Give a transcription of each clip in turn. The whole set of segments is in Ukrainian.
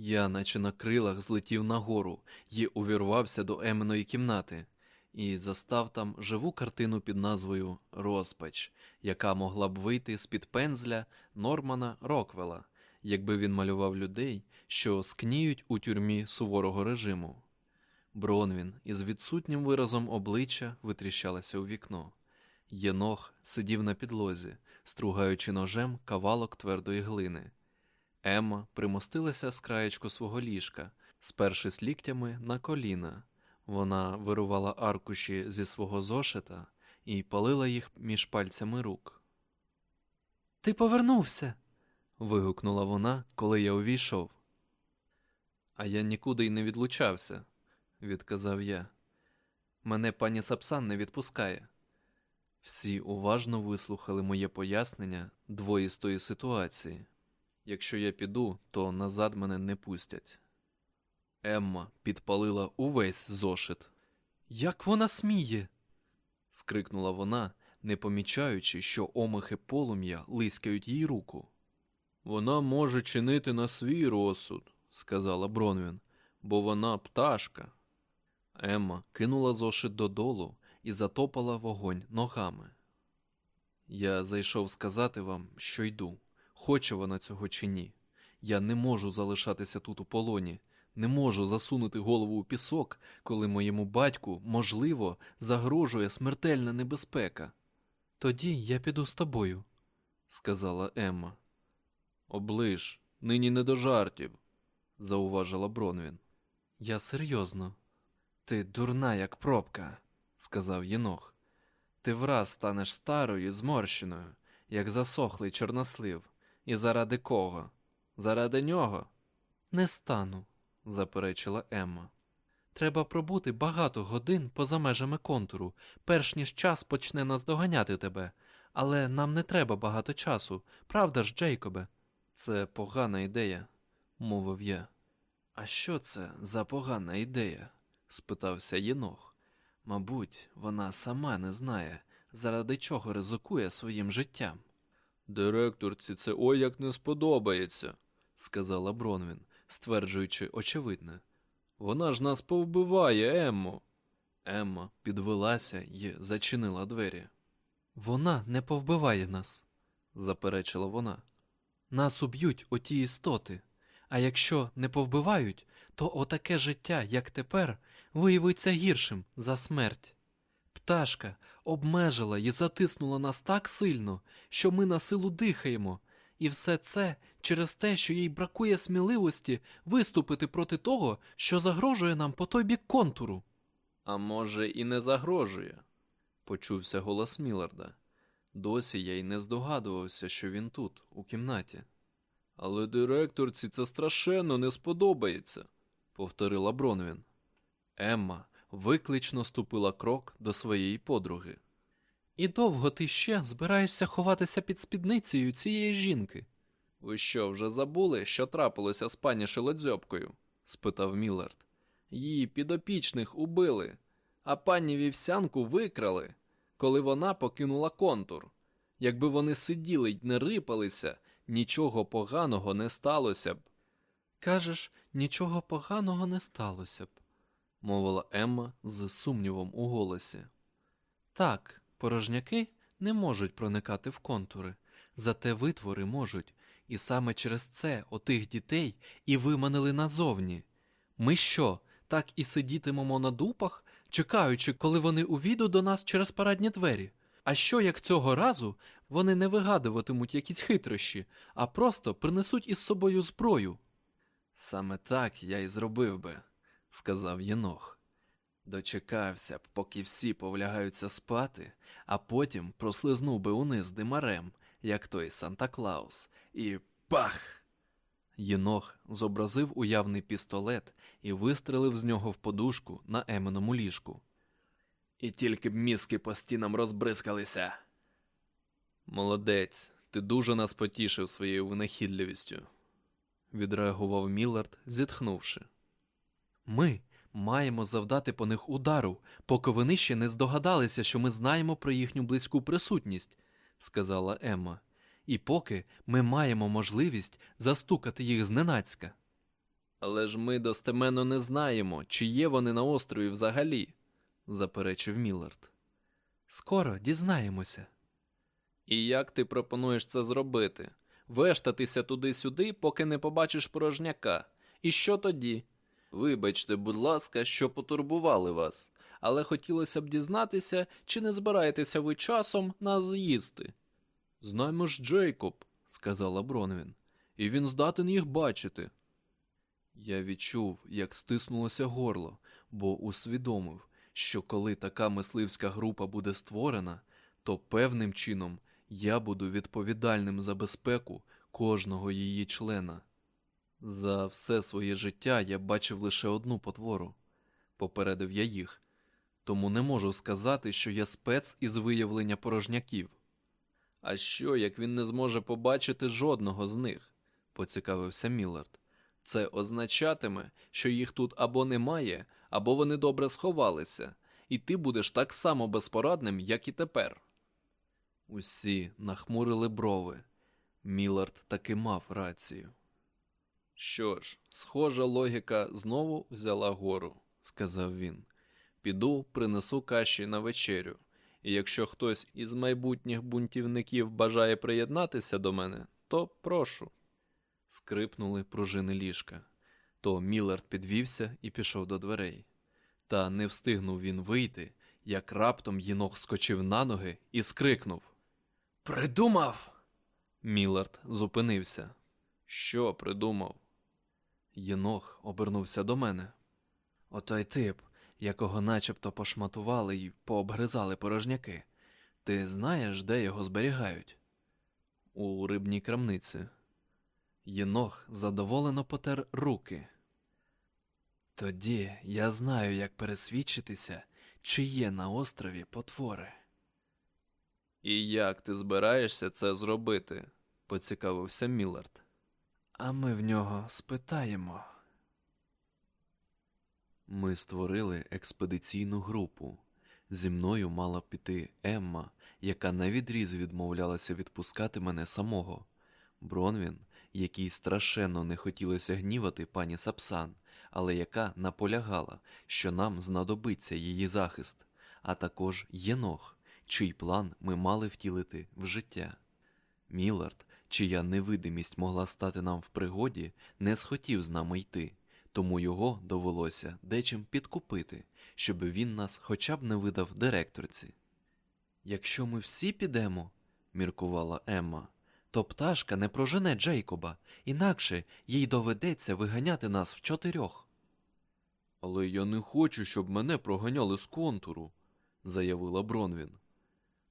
Я, наче на крилах, злетів нагору і увірвався до Еминої кімнати, і застав там живу картину під назвою Розпач, яка могла б вийти з-під пензля Нормана Роквела, якби він малював людей, що скніють у тюрмі суворого режиму. Бронвін із відсутнім виразом обличчя витріщалася у вікно. Єнох сидів на підлозі, стругаючи ножем кавалок твердої глини. Емма примостилася з краєчку свого ліжка, спершись ліктями на коліна. Вона вирувала аркуші зі свого зошита і палила їх між пальцями рук. Ти повернувся. вигукнула вона, коли я увійшов. А я нікуди й не відлучався, відказав я. Мене пані Сапсан не відпускає. Всі уважно вислухали моє пояснення двоїстої ситуації. Якщо я піду, то назад мене не пустять. Емма підпалила увесь зошит. Як вона сміє? скрикнула вона, не помічаючи, що омихи полум'я лискають їй руку. Вона може чинити на свій розсуд, сказала Бронвін, бо вона пташка. Емма кинула зошит додолу і затопала вогонь ногами. Я зайшов сказати вам, що йду, хоче вона цього чи ні. Я не можу залишатися тут у полоні, не можу засунути голову у пісок, коли моєму батьку, можливо, загрожує смертельна небезпека. Тоді я піду з тобою, сказала Емма. Оближ, нині не до жартів, зауважила Бронвін. Я серйозно. Ти дурна, як пробка, сказав Єнох. Ти враз станеш старою, зморщеною, як засохлий чорнослив. І заради кого? Заради нього? Не стану, заперечила Емма. Треба пробути багато годин поза межами контуру, перш ніж час почне наздоганяти тебе. Але нам не треба багато часу, правда ж, Джейкобе? Це погана ідея, мовив я. А що це за погана ідея? спитався Єнох. Мабуть, вона сама не знає, заради чого ризикує своїм життям. Директорці це ой як не сподобається, сказала Бронвін, стверджуючи очевидне. Вона ж нас повбиває, Еммо. Емма підвелася і зачинила двері. Вона не повбиває нас, заперечила вона. Нас уб'ють оті істоти, а якщо не повбивають, то отаке життя, як тепер, виявиться гіршим за смерть. Пташка обмежила і затиснула нас так сильно, що ми на силу дихаємо, і все це через те, що їй бракує сміливості виступити проти того, що загрожує нам по той бік контуру. А може, і не загрожує, почувся голос Міларда. Досі я й не здогадувався, що він тут, у кімнаті. Але директорці це страшенно не сподобається, повторила Бронвін. Емма виклично ступила крок до своєї подруги. І довго ти ще збираєшся ховатися під спідницею цієї жінки? Ви що, вже забули, що трапилося з пані Шелодзьобкою? спитав Міллард. Її підопічних убили, а пані вівсянку викрали, коли вона покинула контур. Якби вони сиділи й не рипалися, нічого поганого не сталося б. Кажеш, нічого поганого не сталося б, мовила Емма з сумнівом у голосі. Так, порожняки не можуть проникати в контури, зате витвори можуть, і саме через це отих дітей і виманили назовні. Ми що, так і сидітимемо на дупах, чекаючи, коли вони увійдуть до нас через парадні двері? А що як цього разу вони не вигадуватимуть якісь хитрощі, а просто принесуть із собою зброю? Саме так я й зробив би, сказав Єнох. Дочекався б, поки всі повлягаються спати, а потім прослизнув би униз димарем, як той Санта Клаус, і пах! Єнох зобразив уявний пістолет і вистрелив з нього в подушку на Еменому ліжку. І тільки б мізки по стінам розбризкалися. Молодець, ти дуже нас потішив своєю винахідливістю, відреагував Міллард, зітхнувши. Ми маємо завдати по них удару, поки вони ще не здогадалися, що ми знаємо про їхню близьку присутність, сказала Емма, і поки ми маємо можливість застукати їх зненацька. Але ж ми достеменно не знаємо, чи є вони на острові взагалі, заперечив Міллард. Скоро дізнаємося. І як ти пропонуєш це зробити? Вештатися туди-сюди, поки не побачиш порожняка. І що тоді? Вибачте, будь ласка, що потурбували вас, але хотілося б дізнатися, чи не збираєтеся ви часом нас з'їсти. Знаємо ж Джейкоб, сказала Бронвін, і він здатен їх бачити. Я відчув, як стиснулося горло, бо усвідомив, що коли така мисливська група буде створена, то певним чином я буду відповідальним за безпеку кожного її члена. За все своє життя я бачив лише одну потвору, попередив я їх, тому не можу сказати, що я спец із виявлення порожняків. А що, як він не зможе побачити жодного з них? поцікавився Міллард. Це означатиме, що їх тут або немає, або вони добре сховалися, і ти будеш так само безпорадним, як і тепер. Усі нахмурили брови. Міллард таки мав рацію. Що ж, схожа логіка знову взяла гору, сказав він. Піду, принесу каші на вечерю, і якщо хтось із майбутніх бунтівників бажає приєднатися до мене, то прошу. Скрипнули пружини ліжка. То Міллард підвівся і пішов до дверей. Та не встигнув він вийти, як раптом їнох скочив на ноги і скрикнув. Придумав. Міллард зупинився. Що придумав? Єнох обернувся до мене. Отой тип, якого начебто пошматували й пообгризали порожняки. Ти знаєш, де його зберігають? У рибній крамниці. Єнох задоволено потер руки. Тоді я знаю, як пересвідчитися, чи є на острові потвори. І як ти збираєшся це зробити? поцікавився Міллард. А ми в нього спитаємо. Ми створили експедиційну групу. Зі мною мала піти Емма, яка навідріз відмовлялася відпускати мене самого. Бронвін, якій страшенно не хотілося гнівати пані Сапсан, але яка наполягала, що нам знадобиться її захист, а також Єнох, чий план ми мали втілити в життя. Мілард, чия невидимість могла стати нам в пригоді, не схотів з нами йти, тому його довелося дечим підкупити, щоб він нас хоча б не видав директорці. Якщо ми всі підемо, міркувала Емма, то пташка не прожене Джейкоба, інакше їй доведеться виганяти нас в чотирьох. Але я не хочу, щоб мене проганяли з контуру, заявила Бронвін.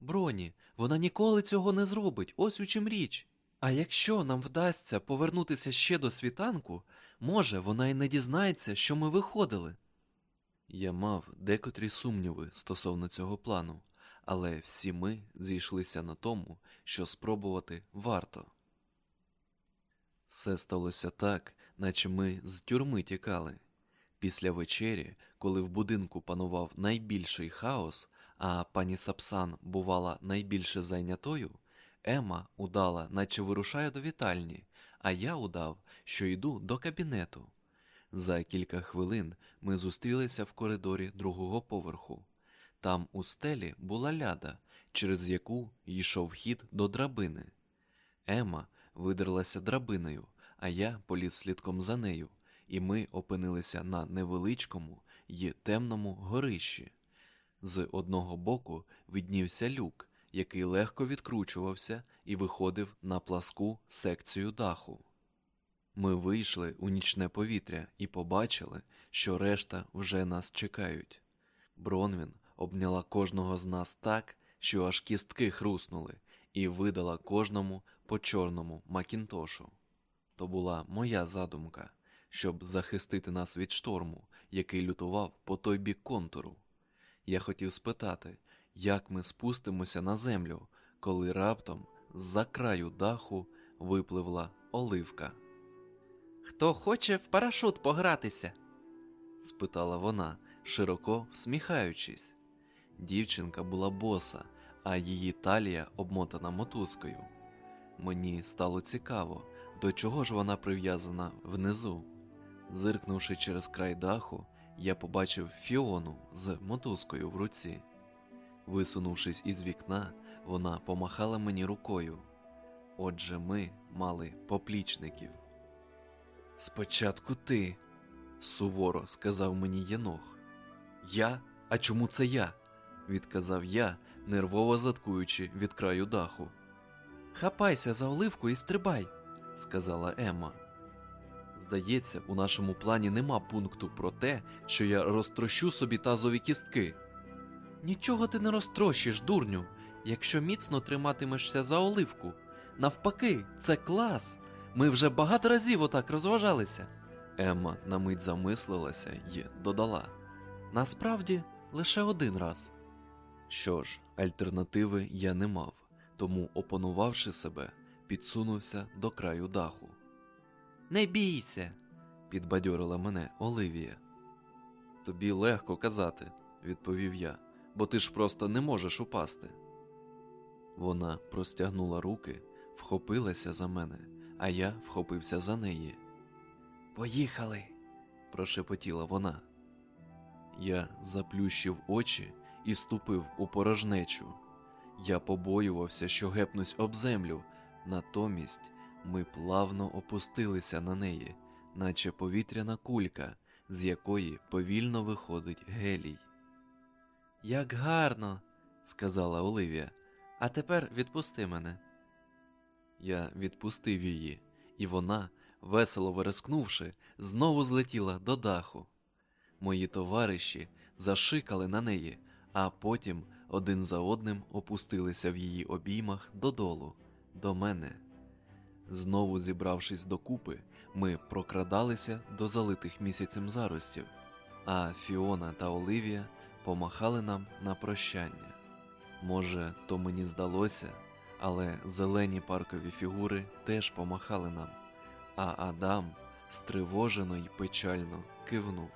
Броні, вона ніколи цього не зробить, ось у чим річ. А якщо нам вдасться повернутися ще до світанку, може, вона й не дізнається, що ми виходили. Я мав декотрі сумніви стосовно цього плану, але всі ми зійшлися на тому, що спробувати варто. Все сталося так, наче ми з тюрми тікали. Після вечері, коли в будинку панував найбільший хаос, а пані Сапсан бувала найбільше зайнятою, Ема удала, наче вирушає до вітальні, а я удав, що йду до кабінету. За кілька хвилин ми зустрілися в коридорі другого поверху. Там у стелі була ляда, через яку йшов хід до драбини. Ема видерлася драбиною, а я поліз слідком за нею, і ми опинилися на невеличкому й темному горищі. З одного боку виднівся люк, який легко відкручувався і виходив на пласку секцію даху. Ми вийшли у нічне повітря і побачили, що решта вже нас чекають. Бронвін обняла кожного з нас так, що аж кістки хруснули, і видала кожному по чорному макінтошу. То була моя задумка, щоб захистити нас від шторму, який лютував по той бік контуру. Я хотів спитати, як ми спустимося на землю, коли раптом з-за краю даху випливла оливка. Хто хоче в парашут погратися? спитала вона, широко всміхаючись. Дівчинка була боса, а її талія обмотана мотузкою. Мені стало цікаво, до чого ж вона прив'язана внизу. Зиркнувши через край даху, я побачив Фіону з мотузкою в руці. Висунувшись із вікна, вона помахала мені рукою. Отже, ми мали поплічників. Спочатку ти, суворо сказав мені Єнох. Я? А чому це я? відказав я, нервово заткуючи від краю даху. Хапайся за оливку і стрибай, сказала Емма. Здається, у нашому плані нема пункту про те, що я розтрощу собі тазові кістки. Нічого ти не розтрощиш, дурню, якщо міцно триматимешся за оливку. Навпаки, це клас. Ми вже багато разів отак розважалися. Емма на мить замислилася і додала: Насправді, лише один раз. Що ж, альтернативи я не мав, тому, опанувавши себе, підсунувся до краю даху. Не бійся, підбадьорила мене Оливія. Тобі легко казати, відповів я, бо ти ж просто не можеш упасти. Вона простягнула руки, вхопилася за мене, а я вхопився за неї. Поїхали, прошепотіла вона. Я заплющив очі і ступив у порожнечу. Я побоювався, що гепнусь об землю, натомість ми плавно опустилися на неї, наче повітряна кулька, з якої повільно виходить гелій. Як гарно, сказала Оливія, а тепер відпусти мене. Я відпустив її, і вона, весело верескнувши, знову злетіла до даху. Мої товариші зашикали на неї, а потім один за одним опустилися в її обіймах додолу, до мене. Знову зібравшись докупи, ми прокрадалися до залитих місяцем заростів, а Фіона та Оливія помахали нам на прощання. Може, то мені здалося, але зелені паркові фігури теж помахали нам, а Адам стривожено й печально кивнув.